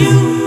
you.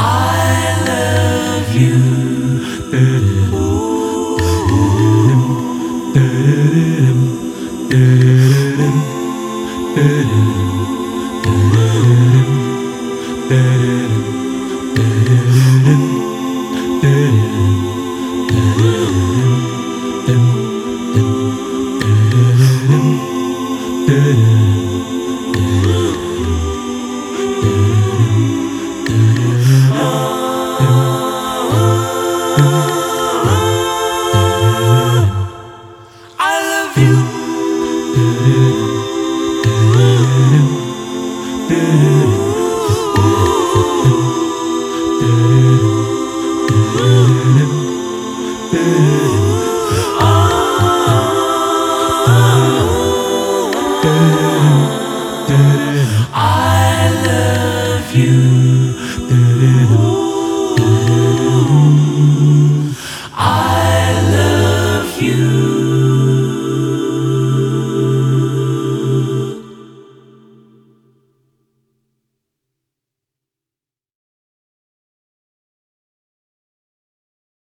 I love you. do, do, do, do. do.